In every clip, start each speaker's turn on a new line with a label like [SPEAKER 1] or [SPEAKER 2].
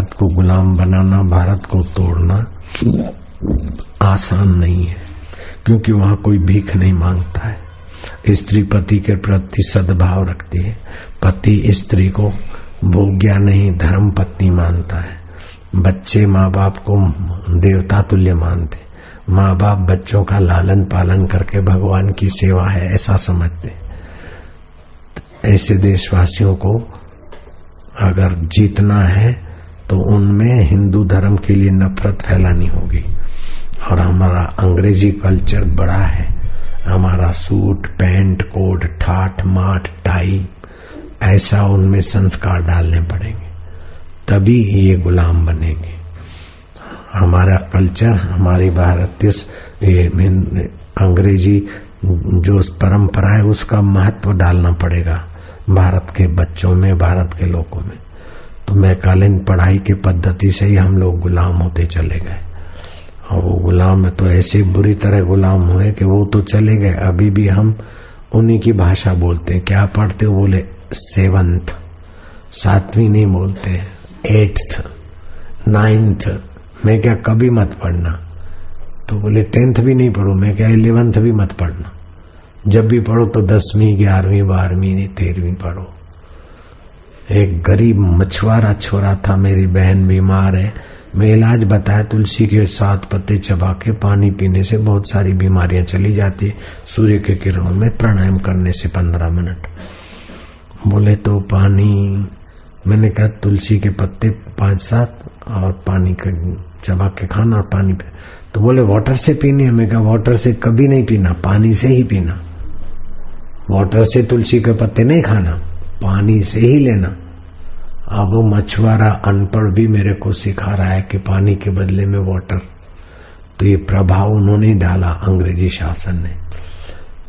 [SPEAKER 1] भारत को गुलाम बनाना, भारत को तोड़ना आसान नहीं है, क्योंकि वहाँ कोई भीख नहीं माँगता है। स्त्री पति के प्रति सद्भाव रखती है। पति स्त्री को भोग्या नहीं, धर्म पत्नी मानता है। बच्चे माँ बाप को देवता तुल्य मानते माँ बाप बच्चों का लालन पालन करके भगवान की सेवा है, ऐसा समझते ऐसे देशवासियों को अगर जीतना है तो उनमें हिंदू धर्म के लिए नफरत फैलानी होगी। और हमारा अंग्रेज़ी कल्चर बड़ा है। हमारा सूट, पैंट, कोट, ठाठ, माठ, टाई, ऐसा उनमें संस्कार डालने पड़ेंगे। तभी ये गुलाम बनेंगे। हमारा कल्चर, हमारी भारतीय अंग्रेज़ी जो परंपरा है, उसका महत्व डालना पड़ेगा। भारत के बच्चों में, भारत के लोगों में। तो मैकालीन पढ़ाई की पद्धति से ही हम लोग गुलाम होते चले गए। और वो गुलाम तो ऐसे बुरी तरह गुलाम हुए कि वो तो चले गए। अभी भी हम उन्हीं की भाषा बोलते हैं। क्या पढ़ते हो? बोले, सेवंथ। सातवीं नहीं बोलते, एट्थ, नाइन्थ। मैं क्या कभी मत पढ़ना? तो बोले, टेंथ भी नहीं पढ़ो। मैं क्या इलेवेंथ भी मत पढ़ना? जब भी पढ़ो तो दसवीं, ग्यारहवीं, बारहवीं, तेरहवीं पढ़ो। एक गरीब मछुआरा छोरा था, मेरी बहन बीमार है। मैं इलाज बताया, तुलसी के साथ पत्ते चबा के पानी पीने से बहुत सारी बीमारियाँ चली जाती है। सूर्य के किरणों में प्राणायाम करने से पंद्रह मिनट। बोले तो पानी? मैंने कहा, तुलसी के पत्ते पाँच सात और पानी का चबा के खाना और पानी पे तो बोले, वाटर से पीनी है? मैं कहा, वाटर से कभी नहीं पीना, पानी से ही पीना। वाटर से तुलसी के पत्ते नहीं खाना। पानी से ही लेना। अब मछुआरा अनपढ़ भी मेरे को सिखा रहा है कि पानी के बदले में वाटर तो ये प्रभाव उन्होंने डाला अंग्रेज़ी शासन ने।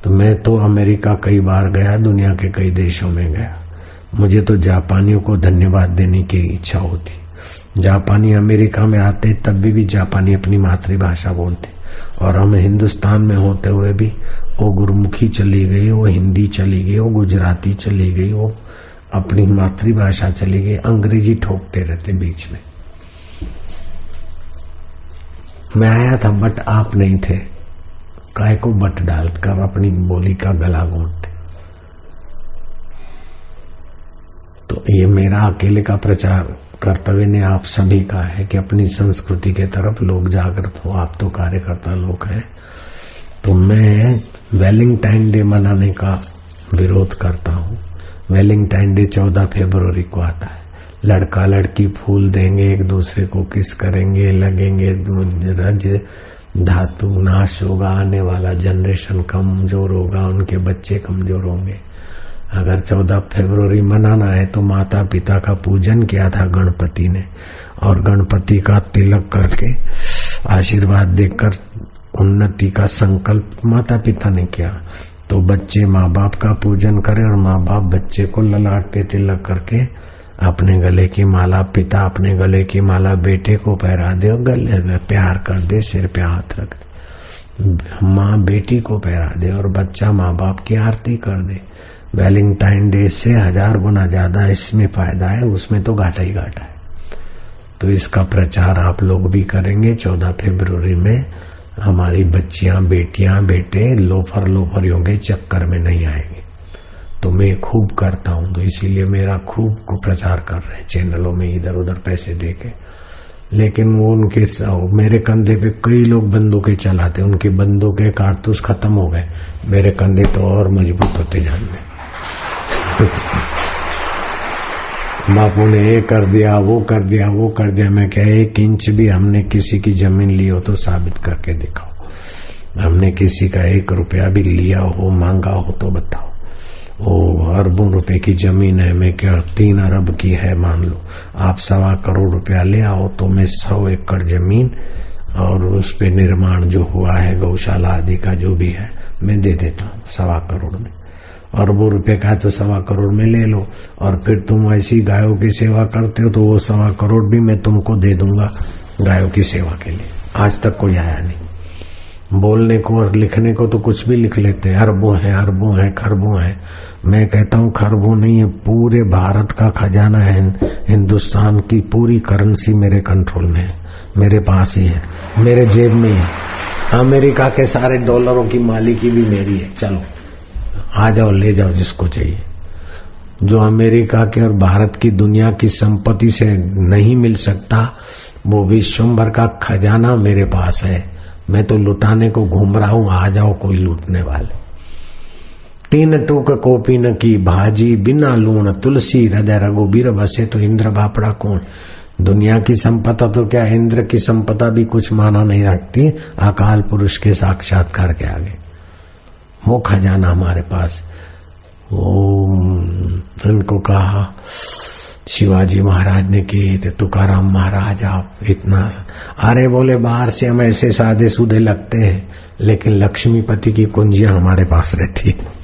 [SPEAKER 1] तो मैं तो अमेरिका कई बार गया दुनिया के कई देशों में गया। मुझे तो जापानियों को धन्यवाद देने की इच्छा होती। जापानी अमेरिका में आते तब भी, भी जापानी अपनी मातृभाषा बोलते। और हम हिंदुस्तान में होते हुए भी वो गुरुमुखी चली गई, वो हिंदी चली गई, वो गुजराती चली गई, वो अपनी मातृभाषा चली गई, अंग्रेज़ी ठोकते रहते बीच में। मैं आया था, बट आप नहीं थे। काय को बट डालकर अपनी बोली का गला घोटते तो ये मेरा अकेले का प्रचार कर्तव्य ने आप सभी का है कि अपनी संस्कृति के तरफ़ लोग जागृत हो। आप तो कार्यकर्ता लोग हैं। तो मैं वेलिंगटाइन डे मनाने का विरोध करता हूँ। वेलिंगटाइन डे चौदह फरवरी को आता है। लड़का लड़की फूल देंगे, एक दूसरे को किस करेंगे, लगेंगे, रज, धातु नाश होगा, आने वाला जनरेशन कमज़ोर होगा, उनके बच्चे कमज़ोर होंगे। अगर चौदह फरवरी मनाना है तो माता पिता का पूजन किया था गणपति ने और गणपति का तिलक करके आशीर्वाद देकर उन्नति का संकल्प माता पिता ने किया। तो बच्चे माँ बाप का पूजन करें और माँ बाप बच्चे को ललाट पे तिलक करके अपने गले की माला, पिता अपने गले की माला, बेटे को पहरा दे और गले में प्यार कर दे, सिर पे हाथ रख दे। माँ बेटी को पहरा दे और बच्चा माँ बाप की आरती कर दे। वैलेंटाइन डे से हज़ार गुना ज़्यादा इसमें फ़ायदा है, उसमें तो घाटा ही घाटा है। तो इसका प्रचार आप लोग भी करेंगे। चौदह फरवरी में हमारी बच्चियाँ, बेटियाँ, बेटे लोफर लोफर होंगे चक्कर में नहीं आएँगे। तो मैं खूब करता हूँ तो इसीलिए मेरा खूब को प्रचार कर रहे हैं। चैनलों में इधर उधर पैसे दे के लेकिन वो उनके मेरे कंधे पे कई लोग बंदूकें चलाते उनके बंदूकें, कारतूस खत्म हो गए। मेरे कंधे तो और मज़बूत होते जान में बापू ने ये कर दिया, वो कर दिया, वो कर दिया। मैं क्या एक इंच भी हमने किसी की ज़मीन ली हो तो साबित करके दिखाओ। हमने किसी का एक रुपया भी लिया हो, मांगा हो तो बताओ। वो अरबों रुपए की ज़मीन है, मैं क्या तीन अरब की है, मान लो। आप सवा करोड़ रुपया ले आओ तो मैं सौ एकड़ ज़मीन और उस पे निर्माण जो हुआ है, गौशाला आदि का जो भी है, मैं दे देता हूँ सवा करोड़ में। अरबों रुपए का तो सवा करोड़ में ले लो। और फिर तुम ऐसी गायों की सेवा करते हो तो वो सवा करोड़ भी मैं तुमको दे दूँगा गायों की सेवा के लिए। आज तक कोई आया नहीं। बोलने को और लिखने को तो कुछ भी लिख लेते हैं। अरबों है अरबों है, खरबों है। मैं कहता हूँ खरबों नहीं है, पूरे भारत का खजाना है। हिंदुस्तान की पूरी करेंसी मेरे कंट्रोल में है। मेरे पास ही है। मेरे जेब में है। अमेरिका के सारे डॉलरों की मालिकी भी मेरी है। चलो। आ जाओ, ले जाओ जिसको चाहिए। जो अमेरिका के और भारत की दुनिया की संपत्ति से नहीं मिल सकता, वो विश्वभर का खजाना मेरे पास है। मैं तो लुटाने को घूम रहा हूँ, आ जाओ, कोई लूटने वाले। तीन टूक कोपी न की भाजी, बिना लूण तुलसी, हृदय रघुबीर बसे तो इंद्र बापड़ा कौन? दुनिया की संपदा तो क्या, इंद्र की संपदा भी कुछ माना नहीं रखती, अकाल पुरुष के साक्षात्कार के आगे। वो खजाना हमारे पास। ओम, उनको कहा, शिवाजी महाराज ने की थे तुकाराम महाराज, आप इतना अरे बोले, बाहर से हम ऐसे सादे सूदे लगते हैं, लेकिन लक्ष्मीपति की कुंजियाँ हमारे पास रहती है।